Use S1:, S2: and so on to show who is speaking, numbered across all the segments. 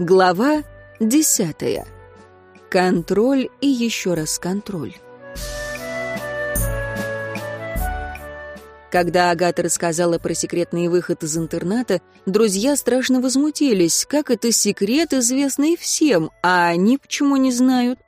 S1: Глава десятая. Контроль и еще раз контроль. Когда Агата рассказала про секретный выход из интерната, друзья страшно возмутились, как это секрет, известный всем, а они почему не знают.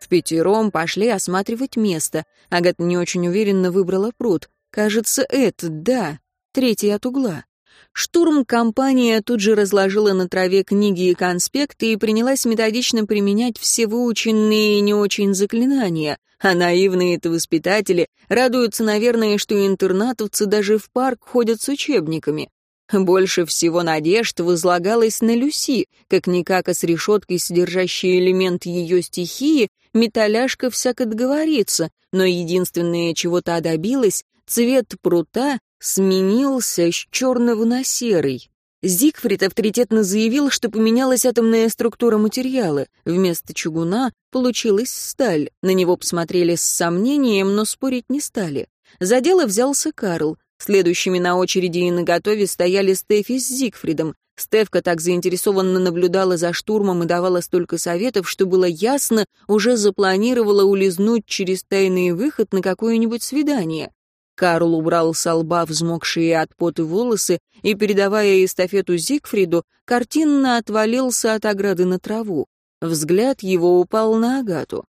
S1: В пятером пошли осматривать место. Агата не очень уверенно выбрала пруд. Кажется, это, да, третий от угла. Штурм-компания тут же разложила на траве книги и конспекты и принялась методично применять все выученные и не очень заклинания. А наивные-то воспитатели радуются, наверное, что интернатовцы даже в парк ходят с учебниками. Больше всего надежд возлагалось на Люси, как-никак а с решеткой, содержащей элемент ее стихии, металляшка всяко договорится, но единственное, чего та добилась, цвет прута сменился с черного на серый. Зигфрид авторитетно заявил, что поменялась атомная структура материала. Вместо чугуна получилась сталь. На него посмотрели с сомнением, но спорить не стали. За дело взялся Карл. Следующими на очереди и наготове стояли Стефи с Зигфридом. Стефка так заинтересованно наблюдала за штурмом и давала столько советов, что было ясно, уже запланировала улизнуть через тайный выход на какое-нибудь свидание. Карл убрал со лба взмокшие от пота волосы и, передавая эстафету Зигфриду, картинно отвалился от ограды на траву. Взгляд его упал на Агату.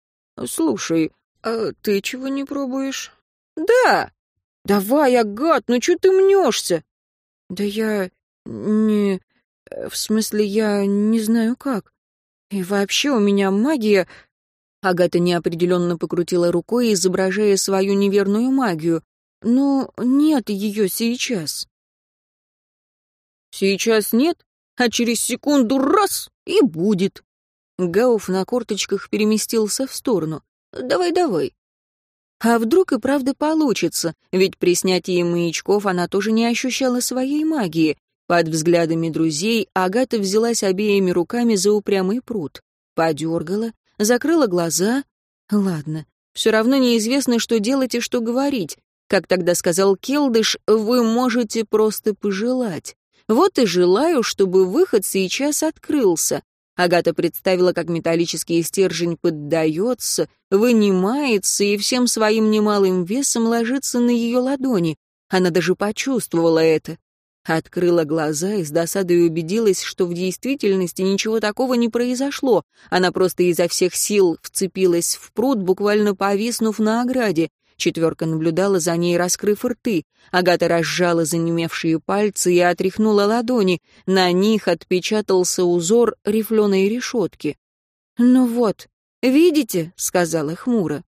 S1: «Слушай, а ты чего не пробуешь?» «Да!» «Давай, Агат, ну что ты мнешься?» «Да я... не... В смысле, я не знаю как. И вообще у меня магия...» Агата неопределенно покрутила рукой, изображая свою неверную магию. Но нет ее сейчас. Сейчас нет, а через секунду раз — и будет. Гауф на корточках переместился в сторону. «Давай, давай». А вдруг и правда получится, ведь при снятии маячков она тоже не ощущала своей магии. Под взглядами друзей Агата взялась обеими руками за упрямый пруд. Подергала, закрыла глаза. Ладно, все равно неизвестно, что делать и что говорить. Как тогда сказал Келдыш, вы можете просто пожелать. Вот и желаю, чтобы выход сейчас открылся. Агата представила, как металлический стержень поддается, вынимается и всем своим немалым весом ложится на ее ладони. Она даже почувствовала это. Открыла глаза и с досадой убедилась, что в действительности ничего такого не произошло. Она просто изо всех сил вцепилась в пруд, буквально повиснув на ограде. Четверка наблюдала за ней, раскрыв рты. Агата разжала занемевшие пальцы и отряхнула ладони. На них отпечатался узор рифленой решетки. «Ну вот, видите?» — сказала хмуро.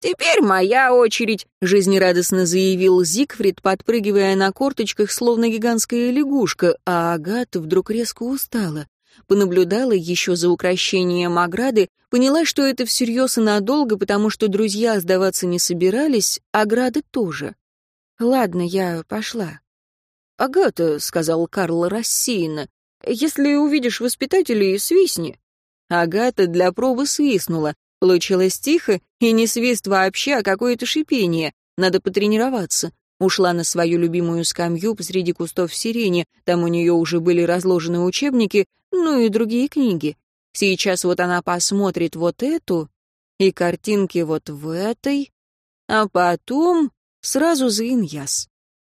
S1: «Теперь моя очередь», — жизнерадостно заявил Зигфрид, подпрыгивая на корточках, словно гигантская лягушка, а Агата вдруг резко устала понаблюдала еще за украшением ограды, поняла, что это всерьез и надолго, потому что друзья сдаваться не собирались, ограды тоже. «Ладно, я пошла». «Агата», — сказал Карл рассеянно, — «если увидишь воспитателей, свистни». Агата для пробы свистнула. Получилось тихо, и не свист вообще, а какое-то шипение. Надо потренироваться. Ушла на свою любимую скамью посреди кустов сирени, там у нее уже были разложены учебники, ну и другие книги. Сейчас вот она посмотрит вот эту и картинки вот в этой, а потом сразу за Иньяс.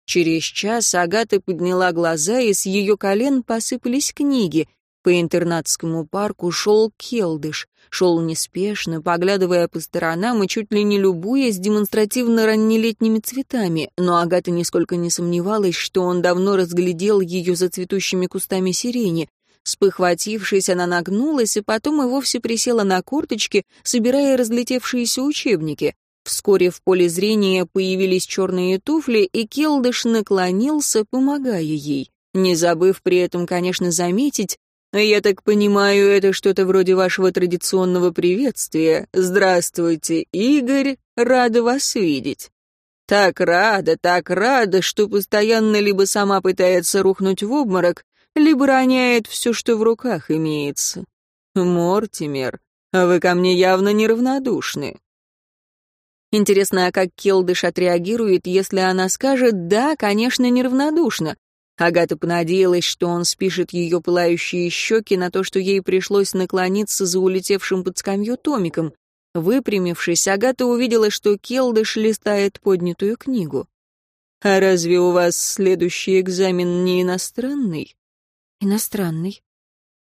S1: Через час Агата подняла глаза, и с ее колен посыпались книги. По интернатскому парку шел Келдыш, шел неспешно, поглядывая по сторонам и чуть ли не любуясь демонстративно раннелетними цветами, но Агата нисколько не сомневалась, что он давно разглядел ее за цветущими кустами сирени. Спохватившись, она нагнулась и потом и вовсе присела на корточки, собирая разлетевшиеся учебники. Вскоре в поле зрения появились черные туфли, и Келдыш наклонился, помогая ей, не забыв при этом, конечно, заметить, «Я так понимаю, это что-то вроде вашего традиционного приветствия. Здравствуйте, Игорь, рада вас видеть». Так рада, так рада, что постоянно либо сама пытается рухнуть в обморок, либо роняет все, что в руках имеется. Мортимер, а вы ко мне явно неравнодушны. Интересно, а как Келдыш отреагирует, если она скажет «да, конечно, неравнодушна»? Агата понадеялась, что он спишет ее пылающие щеки на то, что ей пришлось наклониться за улетевшим под скамью томиком. Выпрямившись, Агата увидела, что Келдыш листает поднятую книгу. «А разве у вас следующий экзамен не иностранный?»
S2: «Иностранный».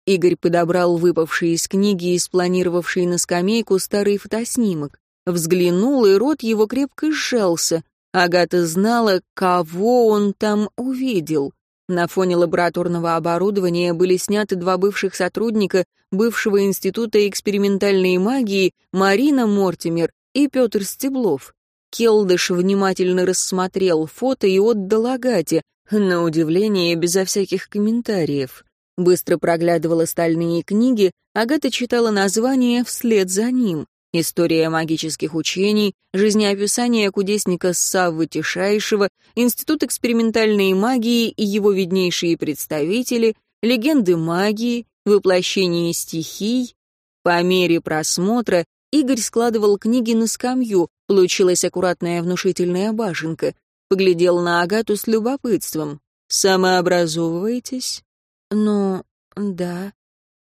S1: Игорь подобрал выпавший из книги и спланировавший на скамейку старый фотоснимок. Взглянул, и рот его крепко сжался. Агата знала, кого он там увидел. На фоне лабораторного оборудования были сняты два бывших сотрудника бывшего института экспериментальной магии Марина Мортимер и Петр Стеблов. Келдыш внимательно рассмотрел фото и отдал Агате, на удивление, безо всяких комментариев. Быстро проглядывала стальные книги, Агата читала название вслед за ним. История магических учений, жизнеописание кудесника Саввы Тишайшего, Институт экспериментальной магии и его виднейшие представители, легенды магии, воплощение стихий. По мере просмотра Игорь складывал книги на скамью, получилась аккуратная внушительная башенка. Поглядел на Агату с любопытством. «Самообразовываетесь?»
S2: «Ну, да.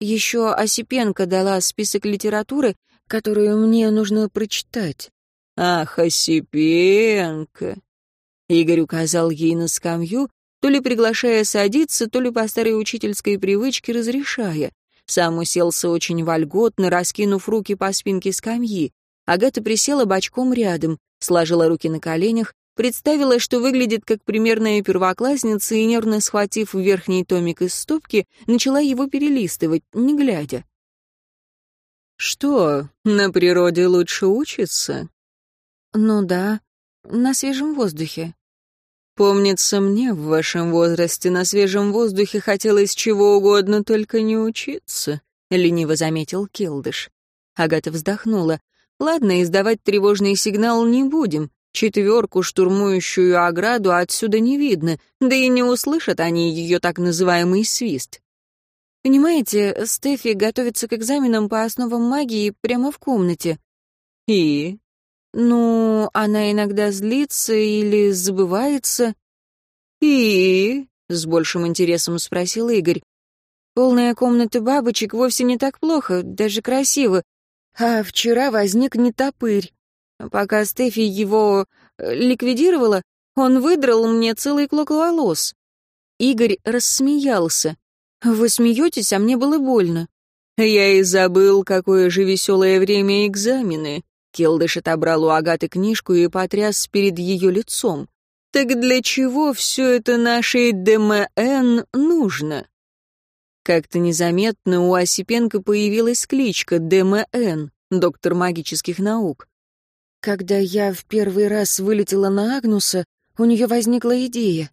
S2: Еще Осипенко дала список литературы, которую мне нужно прочитать».
S1: «Ах, Осипенко!» Игорь указал ей на скамью, то ли приглашая садиться, то ли по старой учительской привычке разрешая. Сам уселся очень вольготно, раскинув руки по спинке скамьи. Агата присела бочком рядом, сложила руки на коленях, представила, что выглядит как примерная первоклассница и, нервно схватив верхний томик из стопки, начала его перелистывать, не глядя. «Что, на природе лучше учиться?»
S2: «Ну да, на свежем воздухе».
S1: «Помнится мне, в вашем возрасте на свежем воздухе хотелось чего угодно, только не учиться», — лениво заметил Келдыш. Агата вздохнула. «Ладно, издавать тревожный сигнал не будем. Четверку, штурмующую ограду, отсюда не видно, да и не услышат они ее так называемый свист.
S2: Понимаете, Стефи готовится к экзаменам по основам магии прямо в комнате.
S1: И?
S2: Ну, она иногда злится или забывается.
S1: И? С большим интересом спросил Игорь.
S2: Полная комната бабочек вовсе не так плохо, даже красиво. А вчера возник нетопырь. Пока Стефи его э, ликвидировала, он выдрал мне целый клок волос. Игорь рассмеялся. «Вы смеетесь, а мне было больно».
S1: «Я и забыл, какое же веселое время экзамены». Келдыш отобрал у Агаты книжку и потряс перед ее лицом. «Так для чего все это нашей ДМН нужно?» Как-то незаметно у Осипенко появилась кличка ДМН, доктор магических наук.
S2: Когда я в первый раз вылетела на Агнуса, у нее возникла идея.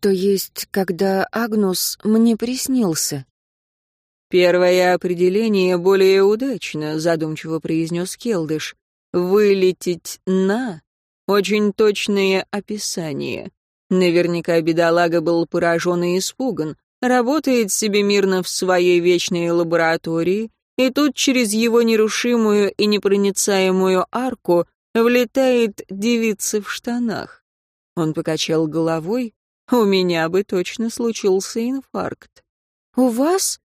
S2: То есть, когда Агнус мне приснился.
S1: «Первое определение более удачно», — задумчиво произнес Келдыш. «Вылететь на» — очень точное описание. Наверняка бедолага был поражен и испуган. Работает себе мирно в своей вечной лаборатории, и тут через его нерушимую и непроницаемую арку влетает девица в штанах. Он покачал головой, у меня бы точно случился инфаркт.
S2: «У вас?»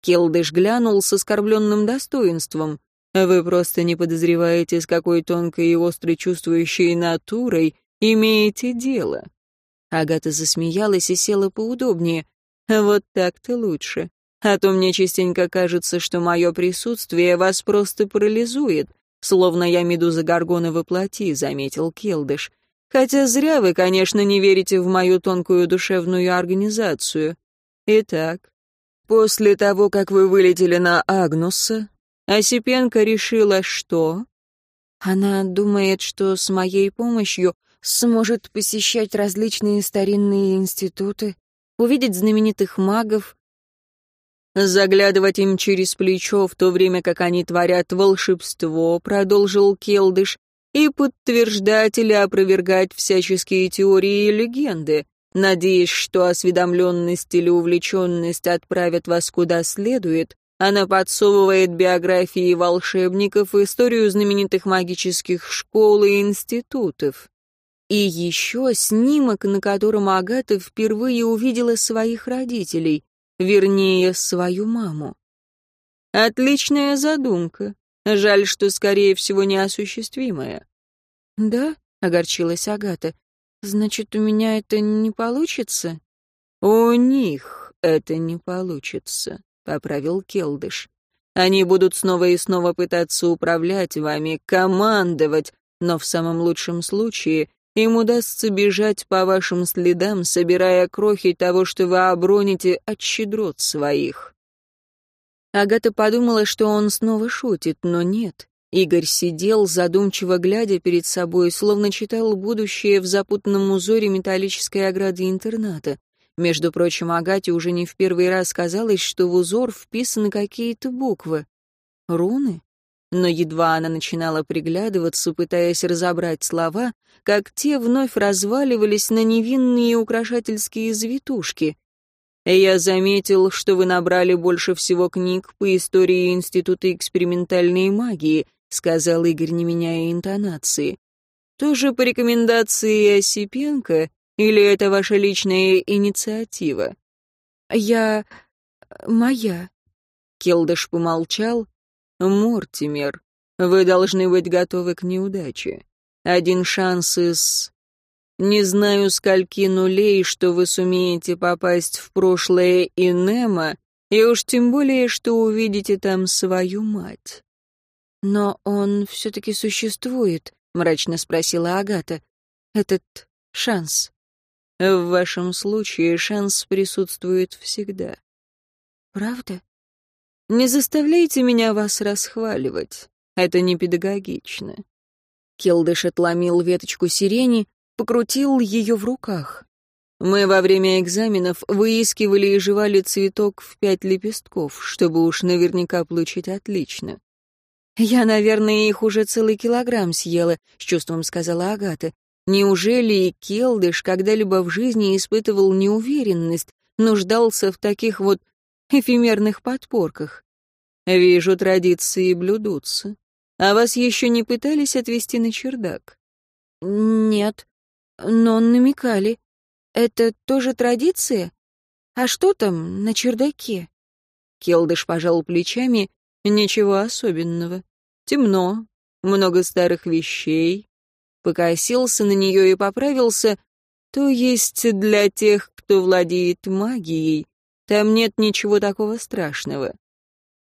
S1: Келдыш глянул с оскорбленным достоинством. «Вы просто не подозреваете, с какой тонкой и острой чувствующей натурой имеете дело». Агата засмеялась и села поудобнее. «Вот так-то лучше. А то мне частенько кажется, что мое присутствие вас просто парализует, словно я медуза Гаргона воплоти», — заметил Келдыш. Хотя зря вы, конечно, не верите в мою тонкую душевную организацию. Итак, после того, как вы вылетели на Агнуса, Осипенко решила, что...
S2: Она думает, что с моей помощью сможет посещать различные старинные институты, увидеть знаменитых магов,
S1: Заглядывать им через плечо в то время, как они творят волшебство, продолжил Келдыш, и подтверждать или опровергать всяческие теории и легенды, надеясь, что осведомленность или увлеченность отправят вас куда следует, она подсовывает биографии волшебников, историю знаменитых магических школ и институтов. И еще снимок, на котором Агата впервые увидела своих родителей, вернее, свою маму. Отличная задумка. Жаль, что, скорее всего, неосуществимая.
S2: «Да?» — огорчилась Агата. «Значит, у меня это не получится?»
S1: «У них это не получится», — поправил Келдыш. «Они будут снова и снова пытаться управлять вами, командовать, но в самом лучшем случае им удастся бежать по вашим следам, собирая крохи того, что вы оброните от щедрот своих». Агата подумала, что он снова шутит, но нет. Игорь сидел, задумчиво глядя перед собой, словно читал будущее в запутанном узоре металлической ограды интерната. Между прочим, Агате уже не в первый раз казалось, что в узор вписаны какие-то буквы. Руны? Но едва она начинала приглядываться, пытаясь разобрать слова, как те вновь разваливались на невинные украшательские завитушки. «Я заметил, что вы набрали больше всего книг по истории Института экспериментальной магии», сказал Игорь, не меняя интонации. «Тоже по рекомендации Осипенко или это ваша личная инициатива?»
S2: «Я... моя».
S1: Келдыш помолчал. «Мортимер, вы должны быть готовы к неудаче. Один шанс из... Не знаю, скольки нулей, что вы сумеете попасть в прошлое Инема, и уж тем более, что увидите там свою мать».
S2: «Но он все-таки существует», — мрачно спросила Агата. «Этот шанс».
S1: В вашем случае шанс присутствует всегда.
S2: Правда?
S1: Не заставляйте меня вас расхваливать. Это не педагогично. Келдыш отломил веточку сирени, покрутил ее в руках. Мы во время экзаменов выискивали и жевали цветок в пять лепестков, чтобы уж наверняка получить отлично. «Я, наверное, их уже целый килограмм съела», — с чувством сказала Агата. Неужели и Келдыш когда-либо в жизни испытывал неуверенность, нуждался в таких вот эфемерных подпорках? Вижу, традиции блюдутся. А вас еще не пытались отвезти на чердак?
S2: Нет, но намекали. Это тоже традиция? А что там на чердаке?
S1: Келдыш пожал плечами. Ничего особенного. Темно, много старых вещей, покосился на нее и поправился, то есть для тех, кто владеет магией, там нет ничего такого страшного.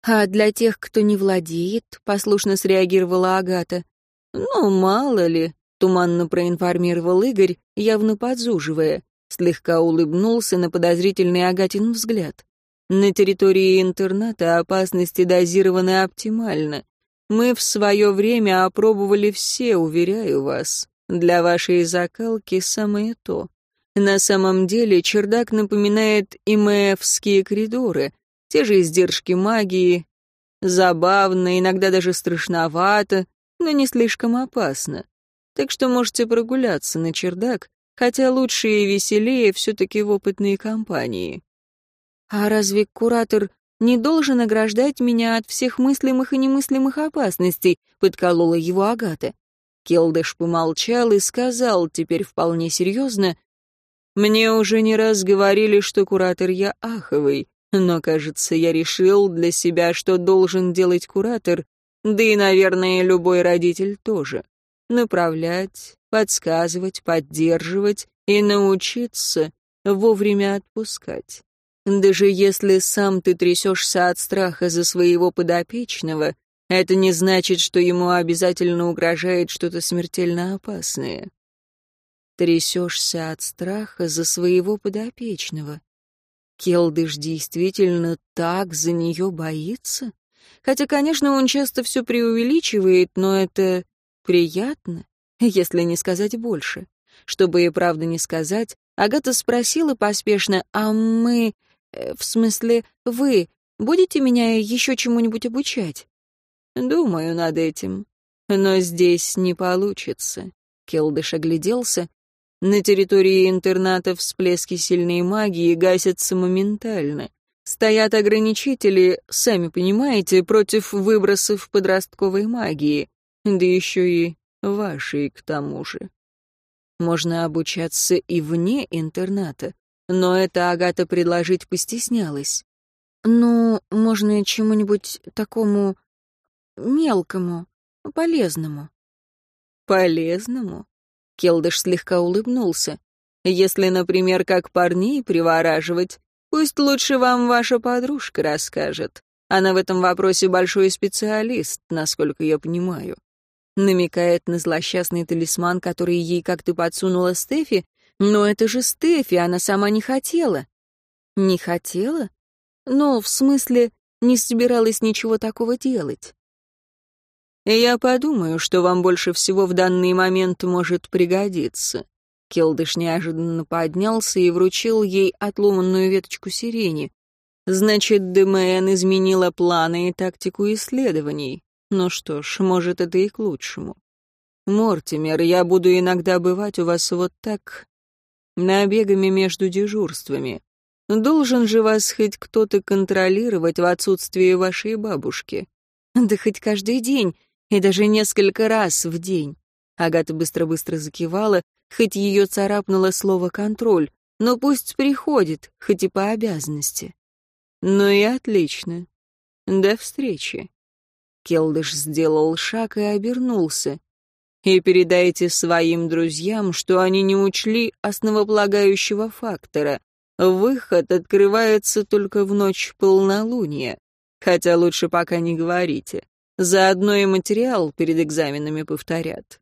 S2: А для тех, кто не владеет, послушно среагировала Агата.
S1: Ну, мало ли, туманно проинформировал Игорь, явно подзуживая, слегка улыбнулся на подозрительный Агатин взгляд. На территории интерната опасности дозированы оптимально. Мы в свое время опробовали все, уверяю вас. Для вашей закалки самое то. На самом деле чердак напоминает имэевские коридоры, те же издержки магии. Забавно, иногда даже страшновато, но не слишком опасно. Так что можете прогуляться на чердак, хотя лучше и веселее все-таки в опытной компании.
S2: А разве куратор не должен ограждать меня от всех мыслимых и немыслимых опасностей», — подколола его Агата.
S1: Келдыш помолчал и сказал теперь вполне серьезно, «Мне уже не раз говорили, что куратор я аховый, но, кажется, я решил для себя, что должен делать куратор, да и, наверное, любой родитель тоже. Направлять, подсказывать, поддерживать и научиться вовремя отпускать. Даже если сам ты трясешься от страха за своего подопечного, это не значит, что ему обязательно угрожает что-то смертельно опасное. Трясешься от страха за своего подопечного. Келдыш действительно так за нее боится? Хотя, конечно, он часто все преувеличивает, но это приятно, если не сказать больше. Чтобы и правда не сказать, Агата спросила поспешно, а мы Э, в смысле, вы будете меня еще чему-нибудь обучать? Думаю над этим. Но здесь не получится. Келдыш огляделся. На территории интерната всплески сильной магии гасятся моментально. Стоят ограничители, сами понимаете, против выбросов подростковой магии. Да еще и вашей, к тому же. Можно обучаться и вне интерната, но это Агата предложить постеснялась.
S2: «Ну, можно чему-нибудь такому мелкому, полезному».
S1: «Полезному?» Келдыш слегка улыбнулся. «Если, например, как парней привораживать, пусть лучше вам ваша подружка расскажет. Она в этом вопросе большой специалист, насколько я понимаю». Намекает на злосчастный талисман, который ей как-то подсунула Стефи, но это же Стефи, она сама не хотела. Не хотела? Ну, в смысле, не собиралась ничего такого делать. «Я подумаю, что вам больше всего в данный момент может пригодиться». Келдыш неожиданно поднялся и вручил ей отломанную веточку сирени. «Значит, ДМН изменила планы и тактику исследований. Ну что ж, может, это и к лучшему. Мортимер, я буду иногда бывать у вас вот так, набегами между дежурствами. Должен же вас хоть кто-то контролировать в отсутствии вашей бабушки.
S2: Да хоть каждый день, и даже несколько раз в день.
S1: Агата быстро-быстро закивала, хоть ее царапнуло слово «контроль», но пусть приходит, хоть и по обязанности. Ну и отлично. До встречи. Келдыш сделал шаг и обернулся. И передайте своим друзьям, что они не учли основополагающего фактора. Выход открывается только в ночь полнолуния. Хотя лучше пока не говорите. Заодно и материал перед экзаменами повторят.